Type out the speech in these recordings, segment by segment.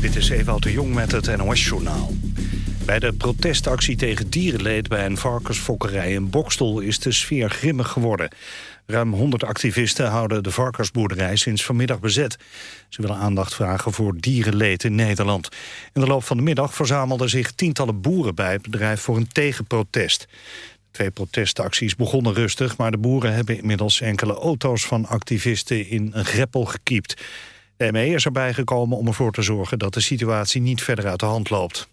Dit is Ewout de Jong met het NOS-journaal. Bij de protestactie tegen dierenleed bij een varkensfokkerij in Bokstel is de sfeer grimmig geworden. Ruim 100 activisten houden de varkensboerderij sinds vanmiddag bezet. Ze willen aandacht vragen voor dierenleed in Nederland. In de loop van de middag verzamelden zich tientallen boeren bij het bedrijf voor een tegenprotest. Twee protestacties begonnen rustig, maar de boeren hebben inmiddels enkele auto's van activisten in een greppel gekiept. De ME is erbij gekomen om ervoor te zorgen dat de situatie niet verder uit de hand loopt.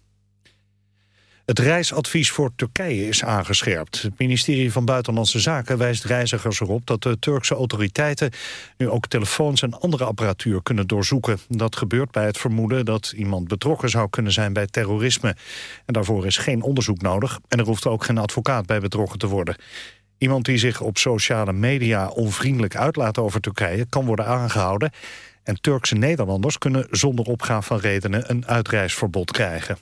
Het reisadvies voor Turkije is aangescherpt. Het ministerie van Buitenlandse Zaken wijst reizigers erop... dat de Turkse autoriteiten nu ook telefoons en andere apparatuur kunnen doorzoeken. Dat gebeurt bij het vermoeden dat iemand betrokken zou kunnen zijn bij terrorisme. En daarvoor is geen onderzoek nodig en er hoeft ook geen advocaat bij betrokken te worden. Iemand die zich op sociale media onvriendelijk uitlaat over Turkije... kan worden aangehouden en Turkse Nederlanders kunnen zonder opgaaf van redenen een uitreisverbod krijgen.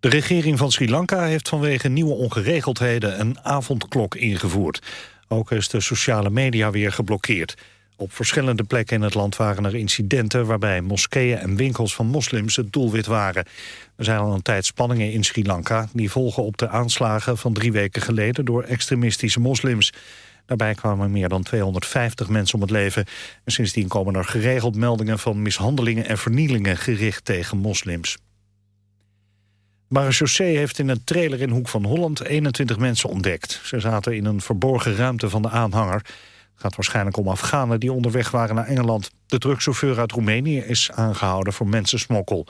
De regering van Sri Lanka heeft vanwege nieuwe ongeregeldheden een avondklok ingevoerd. Ook is de sociale media weer geblokkeerd. Op verschillende plekken in het land waren er incidenten... waarbij moskeeën en winkels van moslims het doelwit waren. Er zijn al een tijd spanningen in Sri Lanka... die volgen op de aanslagen van drie weken geleden... door extremistische moslims. Daarbij kwamen meer dan 250 mensen om het leven. En sindsdien komen er geregeld meldingen van mishandelingen en vernielingen... gericht tegen moslims. Marechaussee heeft in een trailer in Hoek van Holland 21 mensen ontdekt. Ze zaten in een verborgen ruimte van de aanhanger. Het gaat waarschijnlijk om Afghanen die onderweg waren naar Engeland. De drugschauffeur uit Roemenië is aangehouden voor mensensmokkel.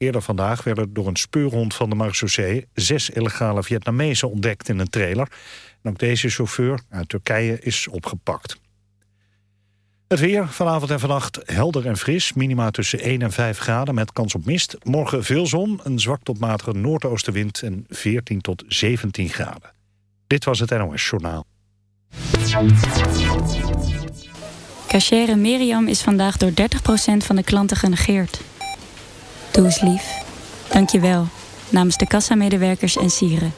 Eerder vandaag werden door een speurhond van de marechaussee... zes illegale Vietnamezen ontdekt in een trailer. En ook deze chauffeur uit Turkije is opgepakt. Het weer vanavond en vannacht helder en fris. Minima tussen 1 en 5 graden met kans op mist. Morgen veel zon, een zwak tot matige noordoostenwind... en 14 tot 17 graden. Dit was het NOS Journaal. Cachere Miriam is vandaag door 30% van de klanten genegeerd. Doe eens lief. Dank je wel. Namens de kassamedewerkers en sieren.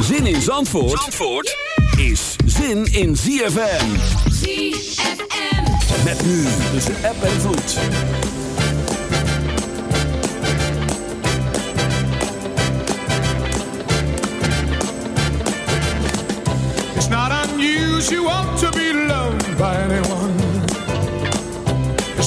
Zin in Zandvoort? Zandvoort? is zin in ZFM. ZFM. Met nu tussen app en vloed. It's not unusual to be loved by anyone.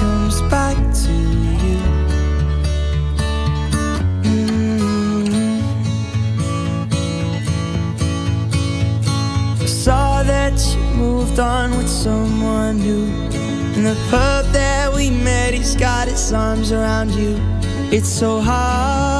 Comes back to you. Mm. I saw that you moved on with someone new. In the pub that we met, he's got his arms around you. It's so hard,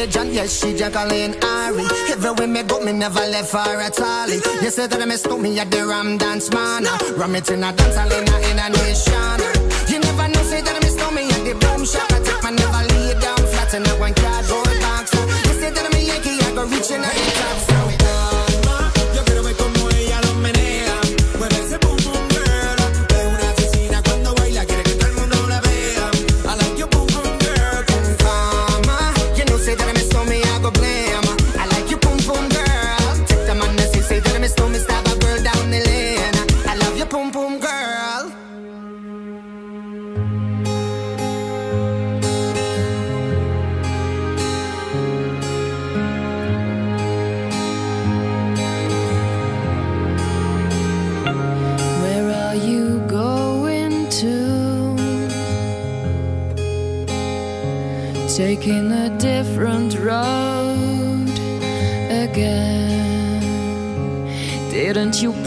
religion, yes, she Jacqueline Ari. Everywhere me go, me never left her at all. You say that I mistook me at the Ram Dance Man. Ram it in a dance, I in a, in a nation. You never know, say that I mistook me at the Boom Shop. I take my never lay down flat in a one cardboard.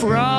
from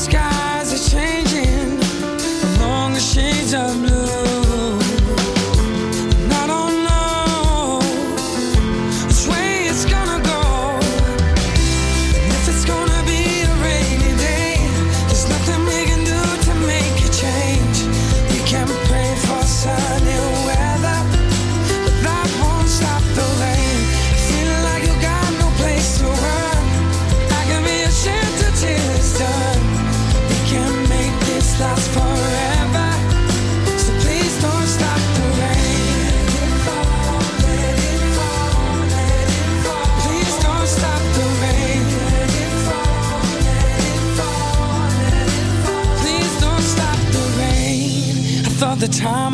sky.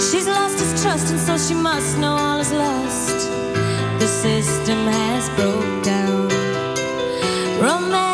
She's lost his trust, and so she must know all is lost. The system has broke down. Romance.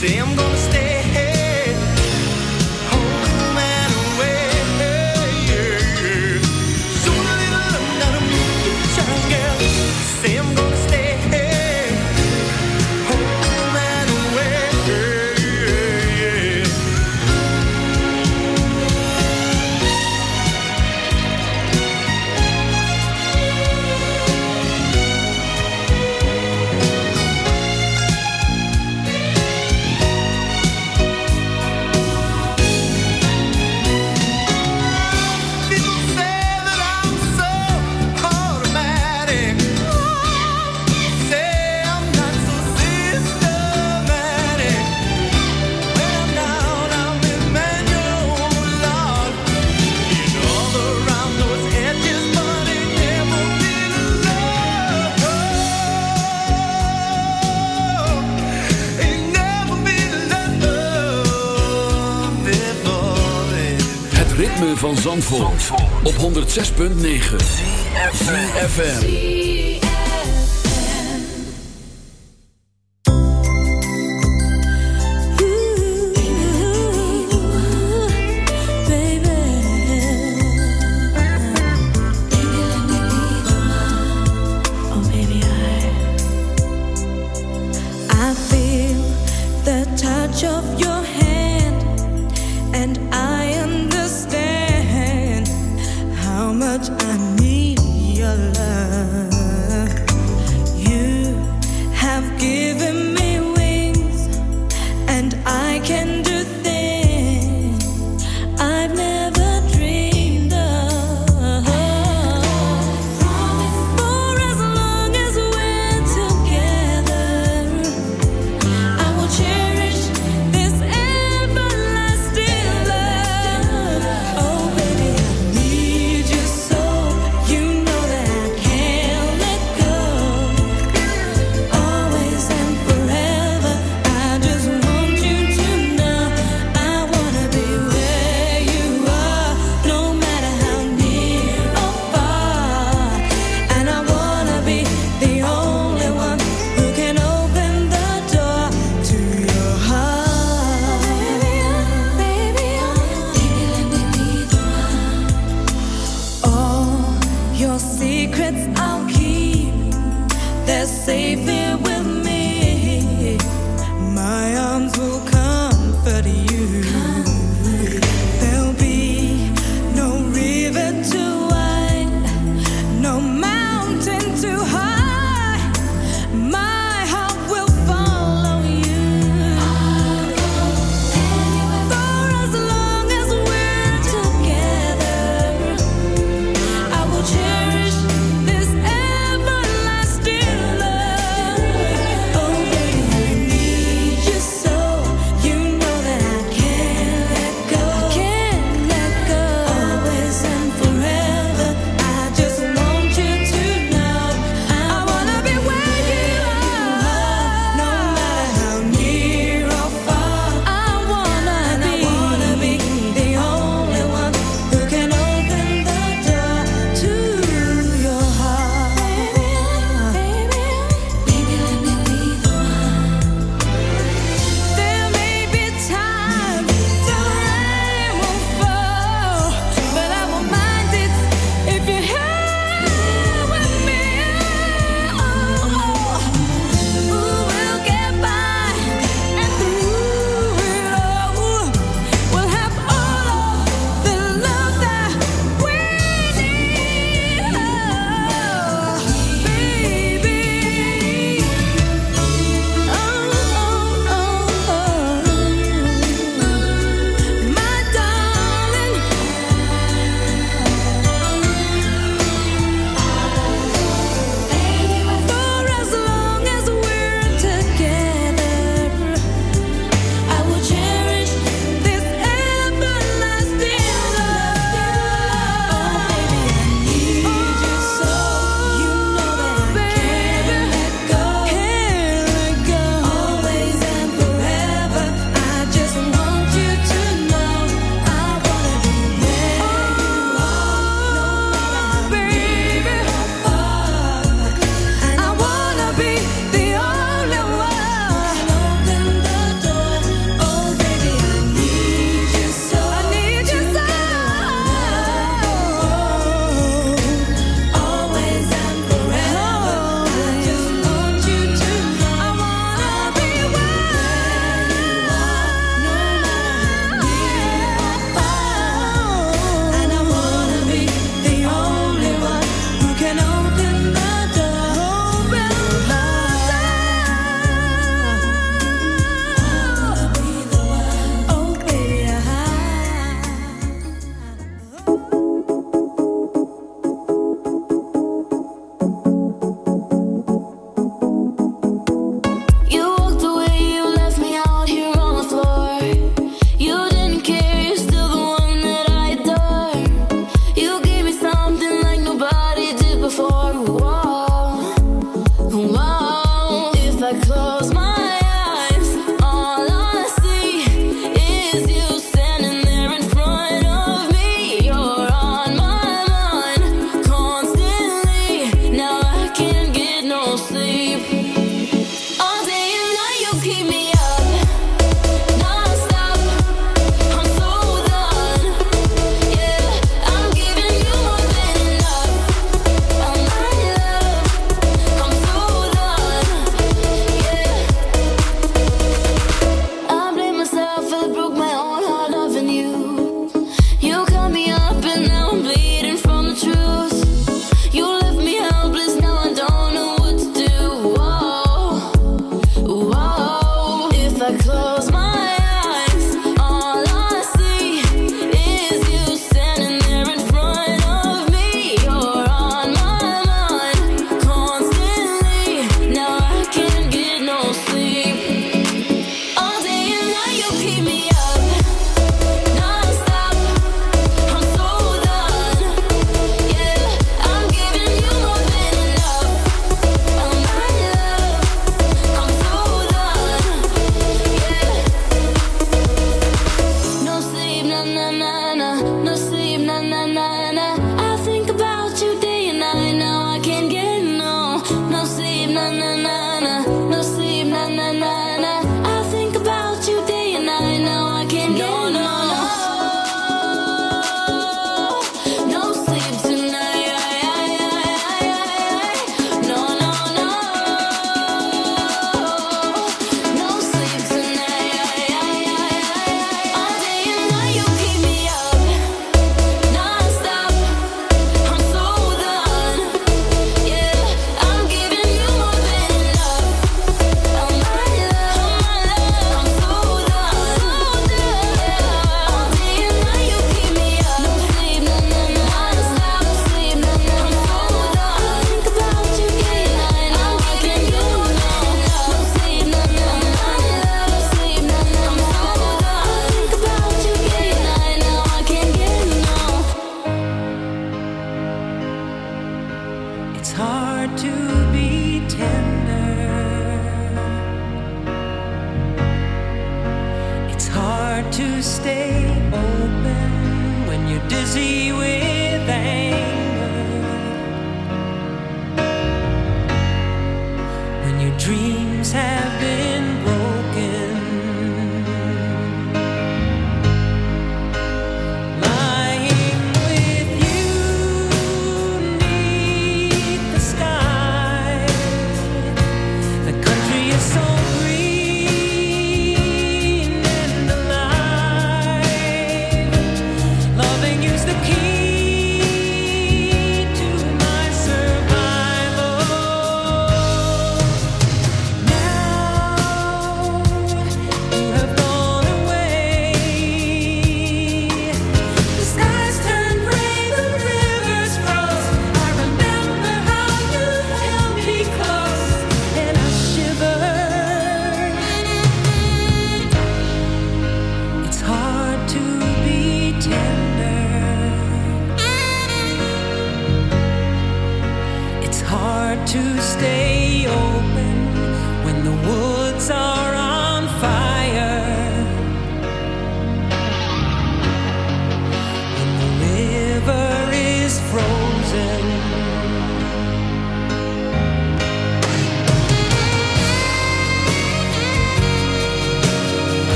say I'm gonna Op 106.9 CFFM